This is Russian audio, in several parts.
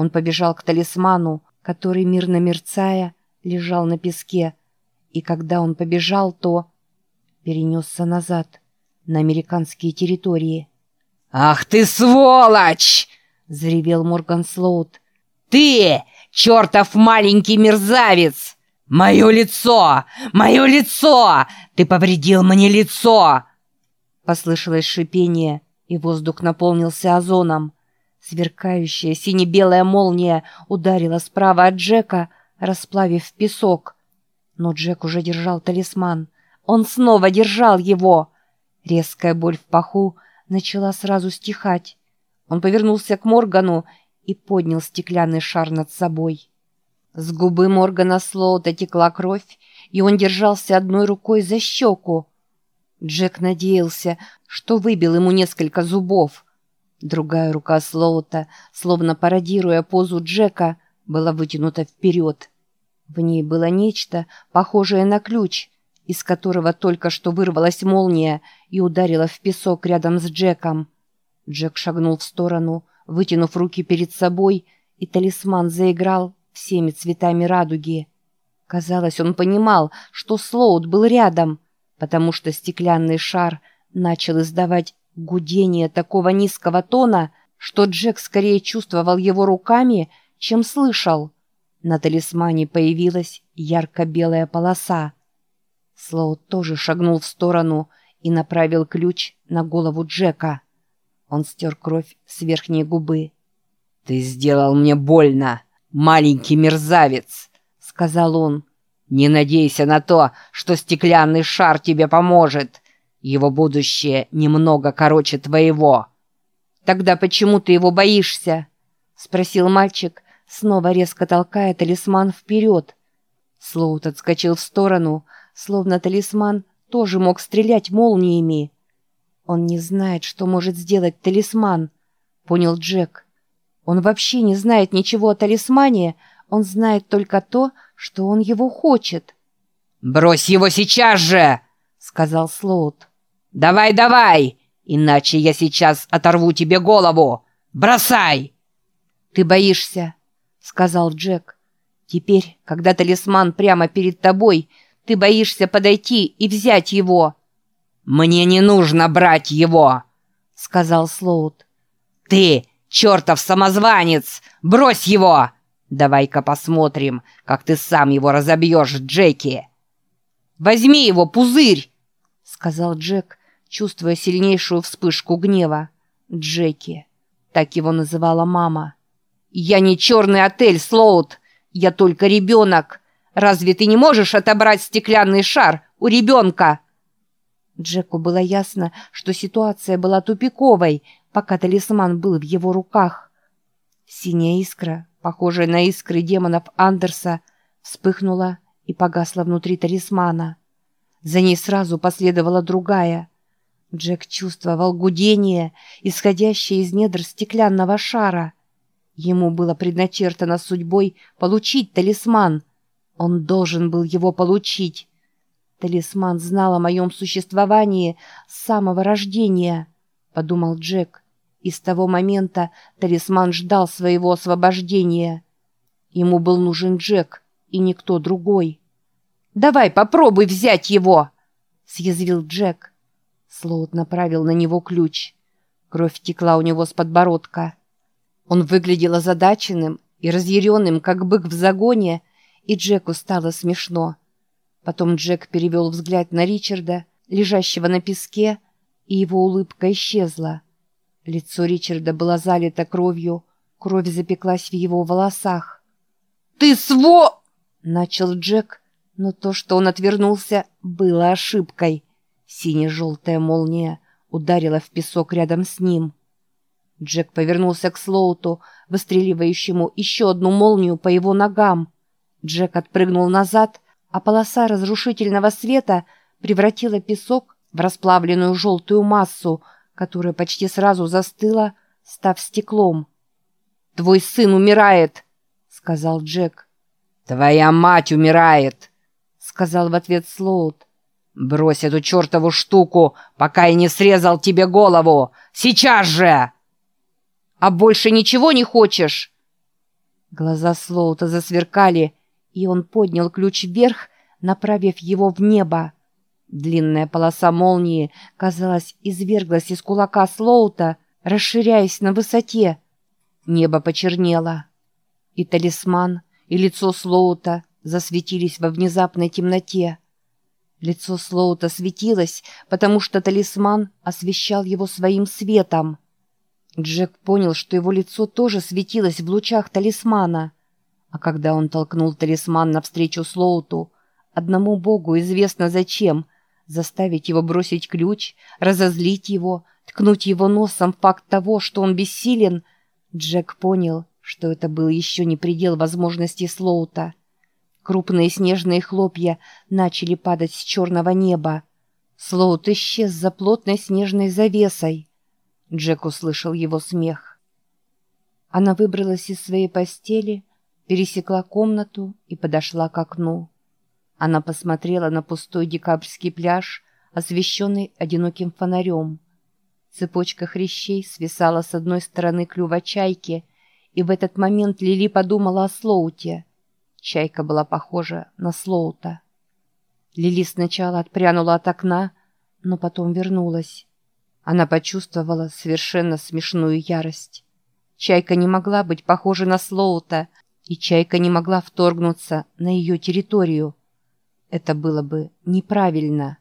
Он побежал к талисману, который, мирно мерцая, лежал на песке, и когда он побежал, то перенесся назад, на американские территории. «Ах ты сволочь!» — заревел Морган Слоут. «Ты, чертов маленький мерзавец! Мое лицо! Мое лицо! Ты повредил мне лицо!» Послышалось шипение, и воздух наполнился озоном. Сверкающая сине-белая молния ударила справа от Джека, расплавив песок. Но Джек уже держал талисман. Он снова держал его. Резкая боль в паху начала сразу стихать. Он повернулся к Моргану и поднял стеклянный шар над собой. С губы Моргана Слоута текла кровь, и он держался одной рукой за щеку. Джек надеялся, что выбил ему несколько зубов. Другая рука Слоута, словно пародируя позу Джека, была вытянута вперед. В ней было нечто, похожее на ключ, из которого только что вырвалась молния и ударила в песок рядом с Джеком. Джек шагнул в сторону, вытянув руки перед собой, и талисман заиграл всеми цветами радуги. Казалось, он понимал, что Слоут был рядом, потому что стеклянный шар начал издавать гудение такого низкого тона, что Джек скорее чувствовал его руками, чем слышал. На талисмане появилась ярко-белая полоса. Слоу тоже шагнул в сторону и направил ключ на голову Джека. Он стер кровь с верхней губы. «Ты сделал мне больно, маленький мерзавец!» — сказал он. «Не надейся на то, что стеклянный шар тебе поможет. Его будущее немного короче твоего». «Тогда почему ты его боишься?» — спросил мальчик, снова резко толкая талисман вперед. Слоут отскочил в сторону, словно талисман тоже мог стрелять молниями. «Он не знает, что может сделать талисман», — понял Джек. «Он вообще не знает ничего о талисмане, он знает только то, что он его хочет». «Брось его сейчас же!» — сказал Слоут. «Давай, давай! Иначе я сейчас оторву тебе голову! Бросай!» «Ты боишься», — сказал Джек. «Теперь, когда талисман прямо перед тобой, ты боишься подойти и взять его». «Мне не нужно брать его», — сказал Слоут. «Ты, чертов самозванец, брось его! Давай-ка посмотрим, как ты сам его разобьешь, Джеки». «Возьми его, пузырь!» — сказал Джек, чувствуя сильнейшую вспышку гнева. Джеки. Так его называла мама. «Я не черный отель, Слоут. Я только ребенок. Разве ты не можешь отобрать стеклянный шар у ребенка?» Джеку было ясно, что ситуация была тупиковой, пока талисман был в его руках. Синяя искра, похожая на искры демонов Андерса, вспыхнула и погасла внутри талисмана. За ней сразу последовала другая. Джек чувствовал гудение, исходящее из недр стеклянного шара. Ему было предначертано судьбой получить талисман — он должен был его получить. Талисман знал о моем существовании с самого рождения, подумал Джек. И с того момента талисман ждал своего освобождения. Ему был нужен Джек и никто другой. «Давай попробуй взять его!» — съязвил Джек. Слоут направил на него ключ. Кровь текла у него с подбородка. Он выглядел озадаченным и разъяренным, как бык в загоне, и Джеку стало смешно. Потом Джек перевел взгляд на Ричарда, лежащего на песке, и его улыбка исчезла. Лицо Ричарда было залито кровью, кровь запеклась в его волосах. «Ты сво...» — начал Джек, но то, что он отвернулся, было ошибкой. Сине-желтая молния ударила в песок рядом с ним. Джек повернулся к Слоуту, выстреливающему еще одну молнию по его ногам. Джек отпрыгнул назад, а полоса разрушительного света превратила песок в расплавленную желтую массу, которая почти сразу застыла, став стеклом. «Твой сын умирает!» — сказал Джек. «Твоя мать умирает!» — сказал в ответ Слоут. «Брось эту чертову штуку, пока я не срезал тебе голову! Сейчас же!» «А больше ничего не хочешь?» Глаза Слоута засверкали, и он поднял ключ вверх, направив его в небо. Длинная полоса молнии, казалось, изверглась из кулака Слоута, расширяясь на высоте. Небо почернело. И талисман, и лицо Слоута засветились во внезапной темноте. Лицо Слоута светилось, потому что талисман освещал его своим светом. Джек понял, что его лицо тоже светилось в лучах талисмана. А когда он толкнул талисман навстречу Слоуту, одному богу известно зачем, заставить его бросить ключ, разозлить его, ткнуть его носом факт того, что он бессилен, Джек понял, что это был еще не предел возможностей Слоута. Крупные снежные хлопья начали падать с черного неба. Слоут исчез за плотной снежной завесой. Джек услышал его смех. Она выбралась из своей постели, пересекла комнату и подошла к окну. Она посмотрела на пустой декабрьский пляж, освещенный одиноким фонарем. Цепочка хрящей свисала с одной стороны клюва чайки, и в этот момент Лили подумала о Слоуте — Чайка была похожа на Слоута. Лили сначала отпрянула от окна, но потом вернулась. Она почувствовала совершенно смешную ярость. Чайка не могла быть похожа на Слоута, и Чайка не могла вторгнуться на ее территорию. Это было бы неправильно.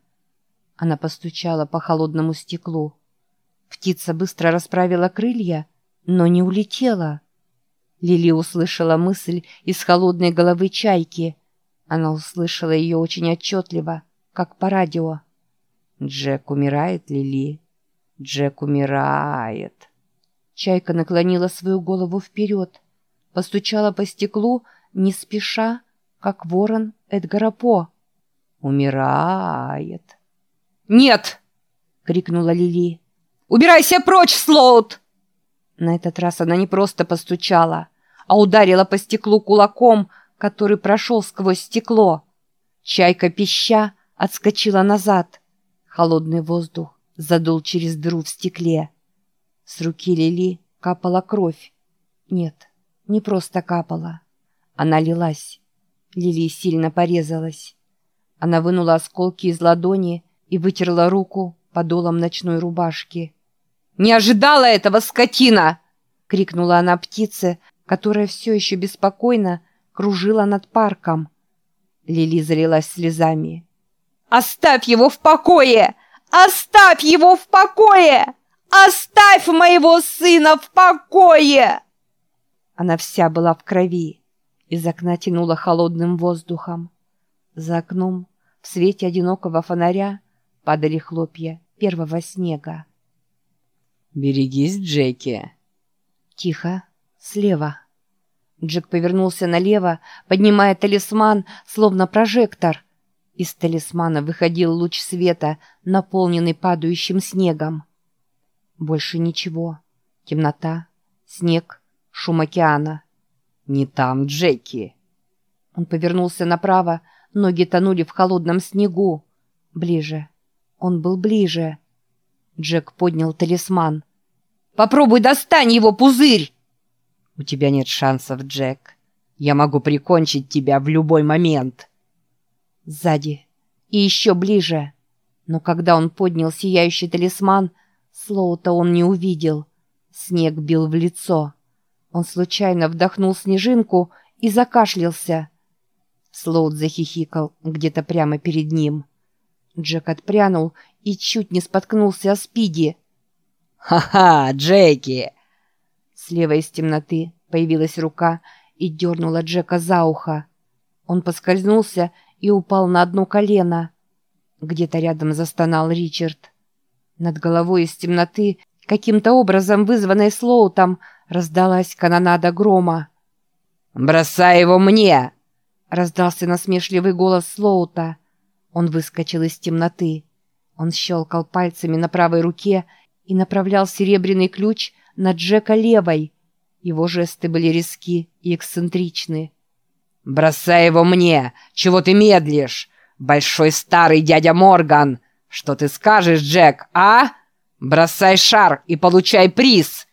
Она постучала по холодному стеклу. Птица быстро расправила крылья, но не улетела. Лили услышала мысль из холодной головы чайки. Она услышала ее очень отчетливо, как по радио. «Джек умирает, Лили. Джек умирает». Чайка наклонила свою голову вперед, постучала по стеклу, не спеша, как ворон Эдгара По. «Умирает». «Нет!» — крикнула Лили. «Убирайся прочь, Слоут!» На этот раз она не просто постучала, а ударила по стеклу кулаком, который прошел сквозь стекло. Чайка пища отскочила назад. Холодный воздух задул через дыру в стекле. С руки Лили капала кровь. Нет, не просто капала. Она лилась. Лили сильно порезалась. Она вынула осколки из ладони и вытерла руку подолом ночной рубашки. «Не ожидала этого, скотина!» — крикнула она птице, которая все еще беспокойно кружила над парком. Лили залилась слезами. «Оставь его в покое! Оставь его в покое! Оставь моего сына в покое!» Она вся была в крови. Из окна тянула холодным воздухом. За окном, в свете одинокого фонаря, падали хлопья первого снега. «Берегись, Джеки!» Тихо, слева. Джек повернулся налево, поднимая талисман, словно прожектор. Из талисмана выходил луч света, наполненный падающим снегом. Больше ничего. Темнота, снег, шум океана. «Не там, Джеки!» Он повернулся направо, ноги тонули в холодном снегу. Ближе. Он был ближе. Джек поднял талисман. «Попробуй достань его, пузырь!» «У тебя нет шансов, Джек. Я могу прикончить тебя в любой момент». Сзади. И еще ближе. Но когда он поднял сияющий талисман, Слоута он не увидел. Снег бил в лицо. Он случайно вдохнул снежинку и закашлялся. Слоут захихикал где-то прямо перед ним. Джек отпрянул и чуть не споткнулся о спиди. «Ха-ха, Джеки!» Слева из темноты появилась рука и дернула Джека за ухо. Он поскользнулся и упал на одно колено. Где-то рядом застонал Ричард. Над головой из темноты, каким-то образом вызванной Слоутом, раздалась канонада грома. «Бросай его мне!» — раздался насмешливый голос Слоута. Он выскочил из темноты. Он щелкал пальцами на правой руке и направлял серебряный ключ на Джека левой. Его жесты были резки и эксцентричны. «Бросай его мне! Чего ты медлишь? Большой старый дядя Морган! Что ты скажешь, Джек, а? Бросай шар и получай приз!